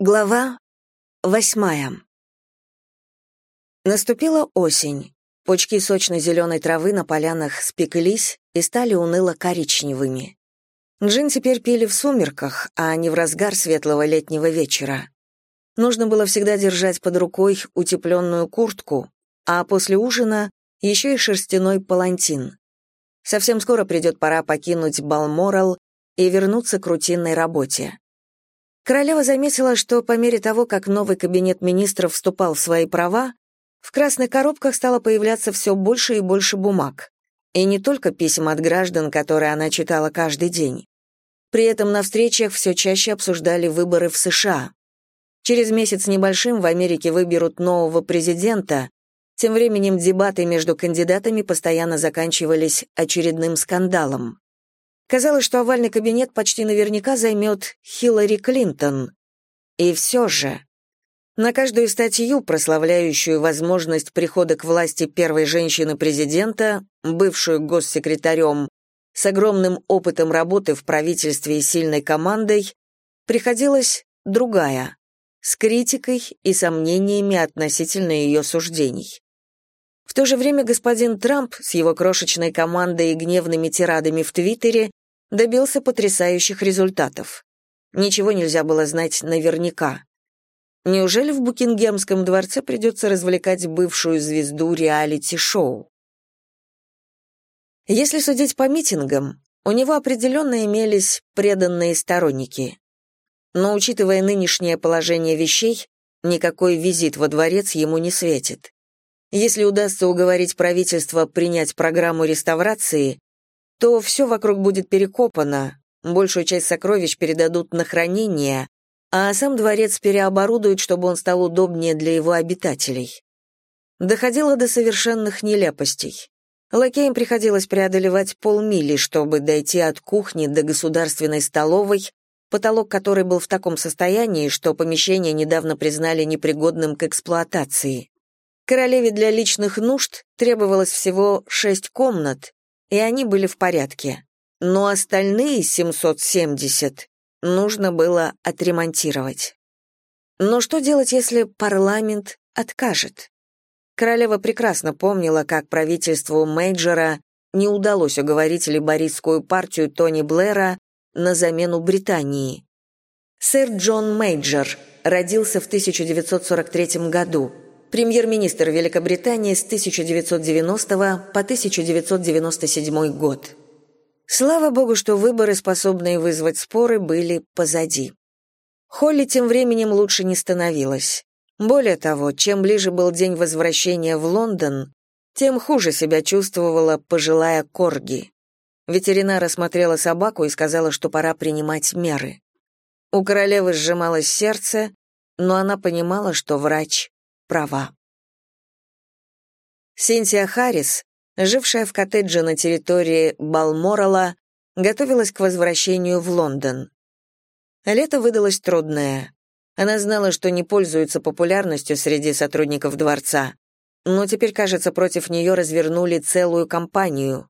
Глава восьмая. Наступила осень. Пучки сочно-зеленой травы на полянах спеклись и стали уныло-коричневыми. Джин теперь пили в сумерках, а не в разгар светлого летнего вечера. Нужно было всегда держать под рукой утепленную куртку, а после ужина еще и шерстяной палантин. Совсем скоро придет пора покинуть Балморал и вернуться к рутинной работе. Королева заметила, что по мере того, как новый кабинет министров вступал в свои права, в красных коробках стало появляться все больше и больше бумаг. И не только писем от граждан, которые она читала каждый день. При этом на встречах все чаще обсуждали выборы в США. Через месяц небольшим в Америке выберут нового президента, тем временем дебаты между кандидатами постоянно заканчивались очередным скандалом. Казалось, что овальный кабинет почти наверняка займет Хиллари Клинтон. И все же... На каждую статью, прославляющую возможность прихода к власти первой женщины-президента, бывшую госсекретарем, с огромным опытом работы в правительстве и сильной командой, приходилась другая, с критикой и сомнениями относительно ее суждений. В то же время господин Трамп с его крошечной командой и гневными тирадами в Твиттере добился потрясающих результатов. Ничего нельзя было знать наверняка. Неужели в Букингемском дворце придется развлекать бывшую звезду реалити-шоу? Если судить по митингам, у него определенно имелись преданные сторонники. Но, учитывая нынешнее положение вещей, никакой визит во дворец ему не светит. Если удастся уговорить правительство принять программу реставрации, то все вокруг будет перекопано, большую часть сокровищ передадут на хранение, а сам дворец переоборудуют, чтобы он стал удобнее для его обитателей. Доходило до совершенных нелепостей. Лакеям приходилось преодолевать полмили, чтобы дойти от кухни до государственной столовой, потолок которой был в таком состоянии, что помещение недавно признали непригодным к эксплуатации. Королеве для личных нужд требовалось всего шесть комнат, и они были в порядке. Но остальные 770 нужно было отремонтировать. Но что делать, если парламент откажет? Королева прекрасно помнила, как правительству Мейджора не удалось уговорить лейбористскую партию Тони Блэра на замену «Британнии». Сэр Джон Мейджор родился в 1943 году – премьер-министр Великобритании с 1990 по 1997 год. Слава богу, что выборы, способные вызвать споры, были позади. Холли тем временем лучше не становилась. Более того, чем ближе был день возвращения в Лондон, тем хуже себя чувствовала пожилая Корги. Ветеринар осмотрела собаку и сказала, что пора принимать меры. У королевы сжималось сердце, но она понимала, что врач права. Синтия Харрис, жившая в коттедже на территории Балморала, готовилась к возвращению в Лондон. Лето выдалось трудное. Она знала, что не пользуется популярностью среди сотрудников дворца, но теперь, кажется, против нее развернули целую кампанию.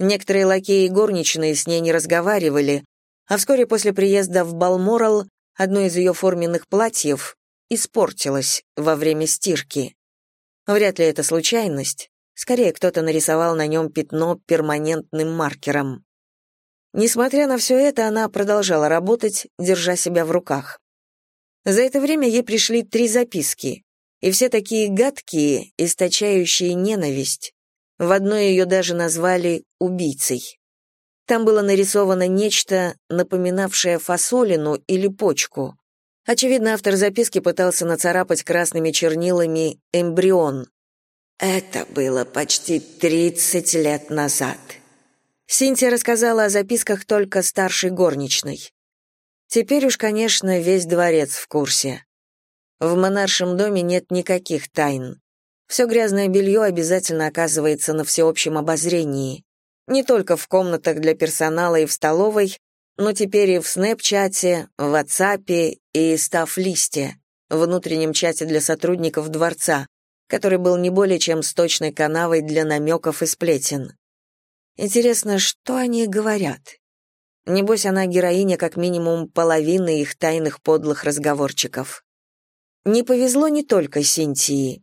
Некоторые лакеи и горничные с ней не разговаривали, а вскоре после приезда в Балморал одно из ее форменных платьев испортилось во время стирки. Вряд ли это случайность. Скорее, кто-то нарисовал на нем пятно перманентным маркером. Несмотря на все это, она продолжала работать, держа себя в руках. За это время ей пришли три записки, и все такие гадкие, источающие ненависть. В одной ее даже назвали «убийцей». Там было нарисовано нечто, напоминавшее фасолину или почку. Очевидно, автор записки пытался нацарапать красными чернилами эмбрион. Это было почти 30 лет назад. Синтия рассказала о записках только старшей горничной. Теперь уж, конечно, весь дворец в курсе. В монаршем доме нет никаких тайн. Все грязное белье обязательно оказывается на всеобщем обозрении. Не только в комнатах для персонала и в столовой, но теперь и в Снэпчате, в WhatsApp и Стаф-листе, внутреннем чате для сотрудников дворца, который был не более чем сточной канавой для намеков и сплетен. Интересно, что они говорят? Небось, она героиня как минимум половины их тайных подлых разговорчиков. Не повезло не только Синтии.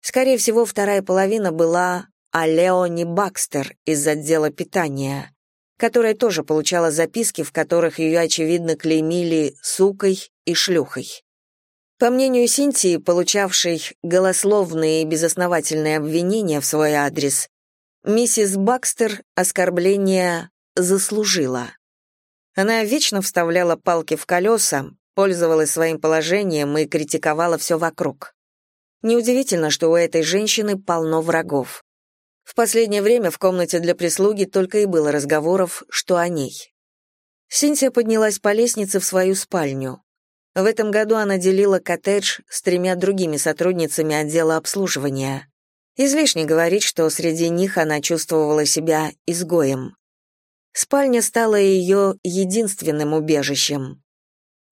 Скорее всего, вторая половина была Алеони Бакстер из отдела питания, которая тоже получала записки, в которых ее, очевидно, клеймили «сукой» и «шлюхой». По мнению Синтии, получавшей голословные и безосновательные обвинения в свой адрес, миссис Бакстер оскорбление заслужила. Она вечно вставляла палки в колеса, пользовалась своим положением и критиковала все вокруг. Неудивительно, что у этой женщины полно врагов. В последнее время в комнате для прислуги только и было разговоров, что о ней. Синтия поднялась по лестнице в свою спальню. В этом году она делила коттедж с тремя другими сотрудницами отдела обслуживания. Излишне говорить, что среди них она чувствовала себя изгоем. Спальня стала ее единственным убежищем.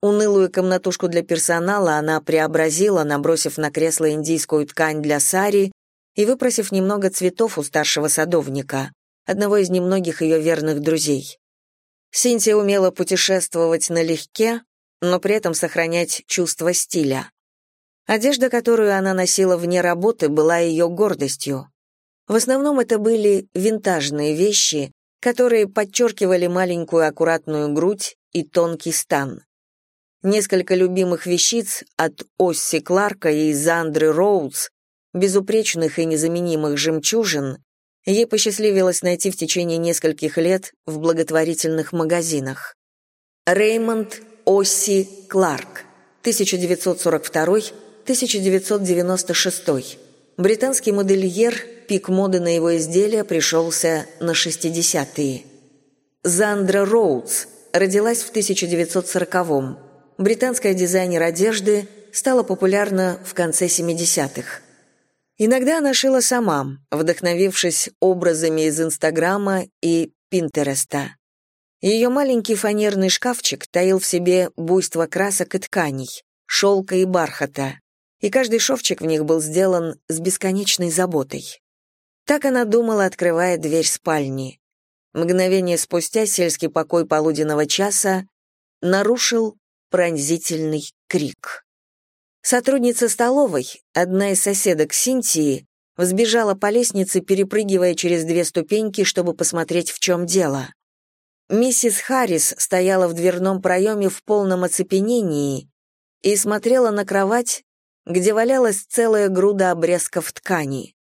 Унылую комнатушку для персонала она преобразила, набросив на кресло индийскую ткань для сари и выпросив немного цветов у старшего садовника, одного из немногих ее верных друзей. Синтия умела путешествовать налегке, но при этом сохранять чувство стиля. Одежда, которую она носила вне работы, была ее гордостью. В основном это были винтажные вещи, которые подчеркивали маленькую аккуратную грудь и тонкий стан. Несколько любимых вещиц от Осси Кларка и Зандры Роудс, безупречных и незаменимых жемчужин, ей посчастливилось найти в течение нескольких лет в благотворительных магазинах. Реймонд Осси Кларк, 1942-1996. Британский модельер, пик моды на его изделия пришелся на 60-е. Зандра Роудс родилась в 1940-м. Британская дизайнер одежды стала популярна в конце 70-х. Иногда она шила сама, вдохновившись образами из Инстаграма и Пинтереста. Ее маленький фанерный шкафчик таил в себе буйство красок и тканей, шелка и бархата, и каждый шовчик в них был сделан с бесконечной заботой. Так она думала, открывая дверь спальни. Мгновение спустя сельский покой полуденного часа нарушил пронзительный крик. Сотрудница столовой, одна из соседок Синтии, взбежала по лестнице, перепрыгивая через две ступеньки, чтобы посмотреть, в чем дело. Миссис Харрис стояла в дверном проеме в полном оцепенении и смотрела на кровать, где валялась целая груда обрезков ткани.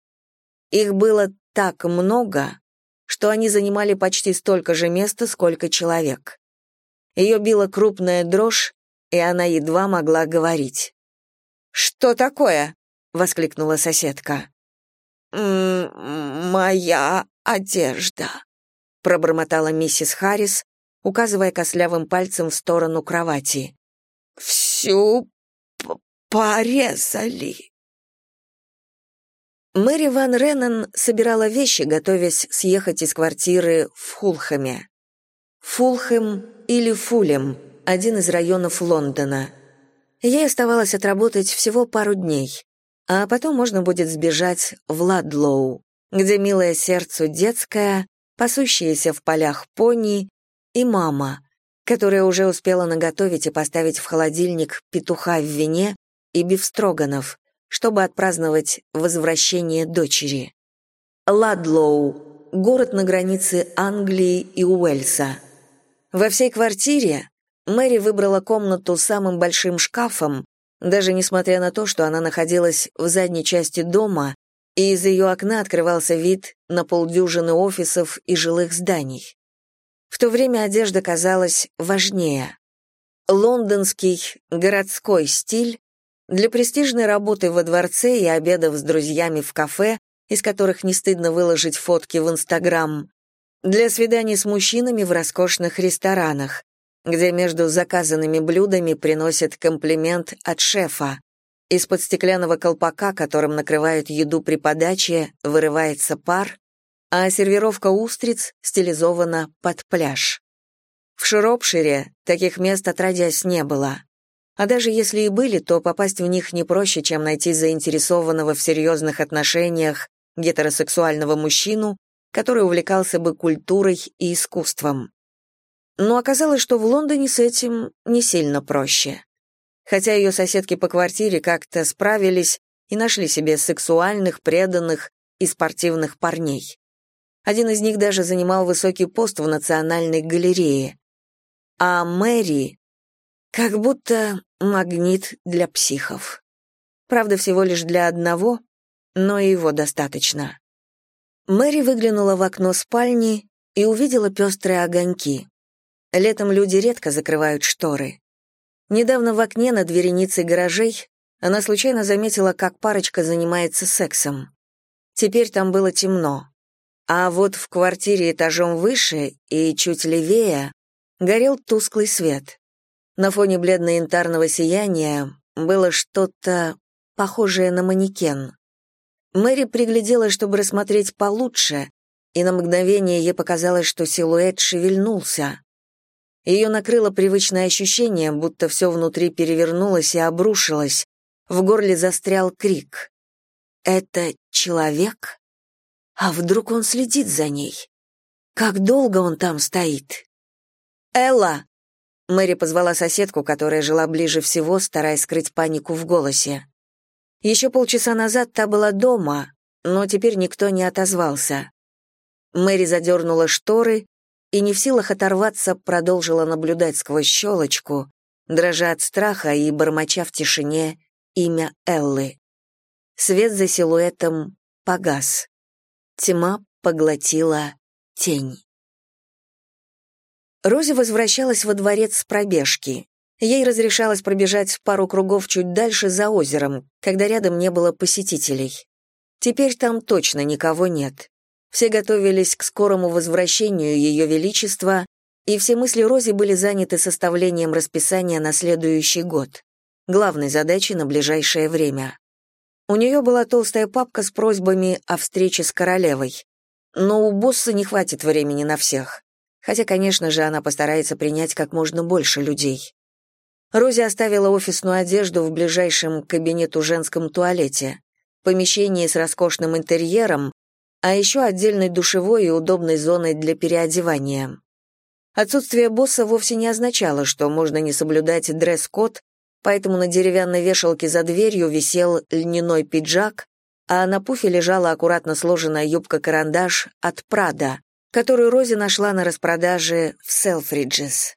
Их было так много, что они занимали почти столько же места, сколько человек. Ее била крупная дрожь, и она едва могла говорить. «Что такое?» — воскликнула соседка. «М «Моя одежда», — пробормотала миссис Харрис, указывая кослявым пальцем в сторону кровати. «Всю порезали». Мэри Ван Реннен собирала вещи, готовясь съехать из квартиры в Фулхэме. Фулхэм или Фулем – один из районов Лондона. Ей оставалось отработать всего пару дней, а потом можно будет сбежать в Ладлоу, где милое сердцу детская, пасущаяся в полях пони, и мама, которая уже успела наготовить и поставить в холодильник петуха в вине и бифстроганов, чтобы отпраздновать возвращение дочери. Ладлоу — город на границе Англии и Уэльса. Во всей квартире Мэри выбрала комнату с самым большим шкафом, даже несмотря на то, что она находилась в задней части дома, и из ее окна открывался вид на полдюжины офисов и жилых зданий. В то время одежда казалась важнее. Лондонский городской стиль для престижной работы во дворце и обедов с друзьями в кафе, из которых не стыдно выложить фотки в Инстаграм, для свиданий с мужчинами в роскошных ресторанах, где между заказанными блюдами приносят комплимент от шефа. Из-под стеклянного колпака, которым накрывают еду при подаче, вырывается пар, а сервировка устриц стилизована под пляж. В Широпшире таких мест отродясь не было. А даже если и были, то попасть в них не проще, чем найти заинтересованного в серьезных отношениях гетеросексуального мужчину, который увлекался бы культурой и искусством. Но оказалось, что в Лондоне с этим не сильно проще. Хотя ее соседки по квартире как-то справились и нашли себе сексуальных, преданных и спортивных парней. Один из них даже занимал высокий пост в Национальной галерее. А Мэри как будто магнит для психов. Правда, всего лишь для одного, но его достаточно. Мэри выглянула в окно спальни и увидела пестрые огоньки. Летом люди редко закрывают шторы. Недавно в окне над вереницей гаражей она случайно заметила, как парочка занимается сексом. Теперь там было темно. А вот в квартире этажом выше и чуть левее горел тусклый свет. На фоне бледно-янтарного сияния было что-то похожее на манекен. Мэри пригляделась, чтобы рассмотреть получше, и на мгновение ей показалось, что силуэт шевельнулся. Ее накрыло привычное ощущение, будто все внутри перевернулось и обрушилось. В горле застрял крик. «Это человек? А вдруг он следит за ней? Как долго он там стоит?» «Элла!» Мэри позвала соседку, которая жила ближе всего, стараясь скрыть панику в голосе. Еще полчаса назад та была дома, но теперь никто не отозвался. Мэри задернула шторы и, не в силах оторваться, продолжила наблюдать сквозь щелочку, дрожа от страха и бормоча в тишине имя Эллы. Свет за силуэтом погас. Тьма поглотила тень. Рози возвращалась во дворец с пробежки. Ей разрешалось пробежать пару кругов чуть дальше за озером, когда рядом не было посетителей. Теперь там точно никого нет. Все готовились к скорому возвращению Ее Величества, и все мысли Рози были заняты составлением расписания на следующий год, главной задачей на ближайшее время. У нее была толстая папка с просьбами о встрече с королевой. Но у босса не хватит времени на всех. Хотя, конечно же, она постарается принять как можно больше людей. Рози оставила офисную одежду в ближайшем кабинету женском туалете, помещении с роскошным интерьером, а еще отдельной душевой и удобной зоной для переодевания. Отсутствие босса вовсе не означало, что можно не соблюдать дресс-код, поэтому на деревянной вешалке за дверью висел льняной пиджак, а на пуфе лежала аккуратно сложенная юбка-карандаш от Прада, которую Рози нашла на распродаже в Селфриджес.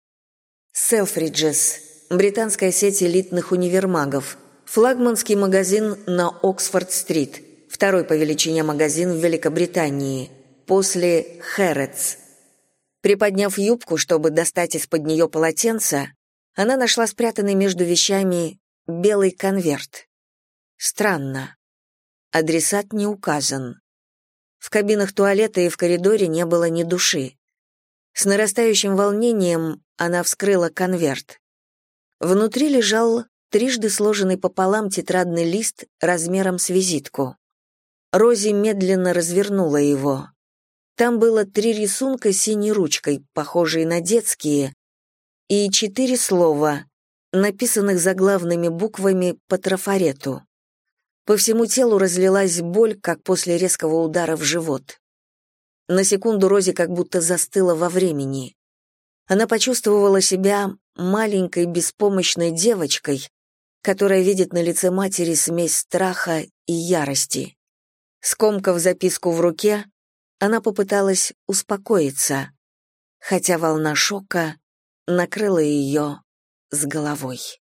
Селфриджес – британская сеть элитных универмагов, флагманский магазин на Оксфорд-стрит – второй по величине магазин в Великобритании, после Хэрротс. Приподняв юбку, чтобы достать из-под нее полотенце, она нашла спрятанный между вещами белый конверт. Странно. Адресат не указан. В кабинах туалета и в коридоре не было ни души. С нарастающим волнением она вскрыла конверт. Внутри лежал трижды сложенный пополам тетрадный лист размером с визитку. Рози медленно развернула его. Там было три рисунка синей ручкой, похожие на детские, и четыре слова, написанных заглавными буквами по трафарету. По всему телу разлилась боль, как после резкого удара в живот. На секунду Рози как будто застыла во времени. Она почувствовала себя маленькой беспомощной девочкой, которая видит на лице матери смесь страха и ярости. Скомкав записку в руке, она попыталась успокоиться, хотя волна шока накрыла ее с головой.